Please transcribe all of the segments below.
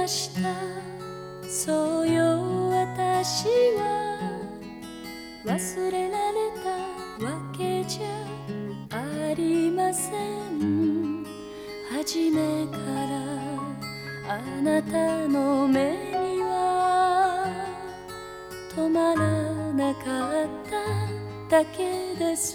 ました。そうよ私は忘れられたわけじゃありません。初めからあなたの目には止まらなかっただけです。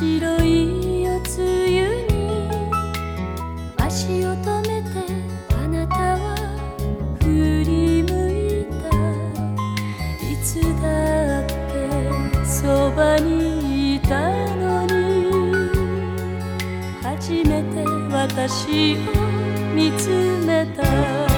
白いおつゆに足を止めてあなたは振り向いた。いつだってそばにいたのに。初めて私を見つめた。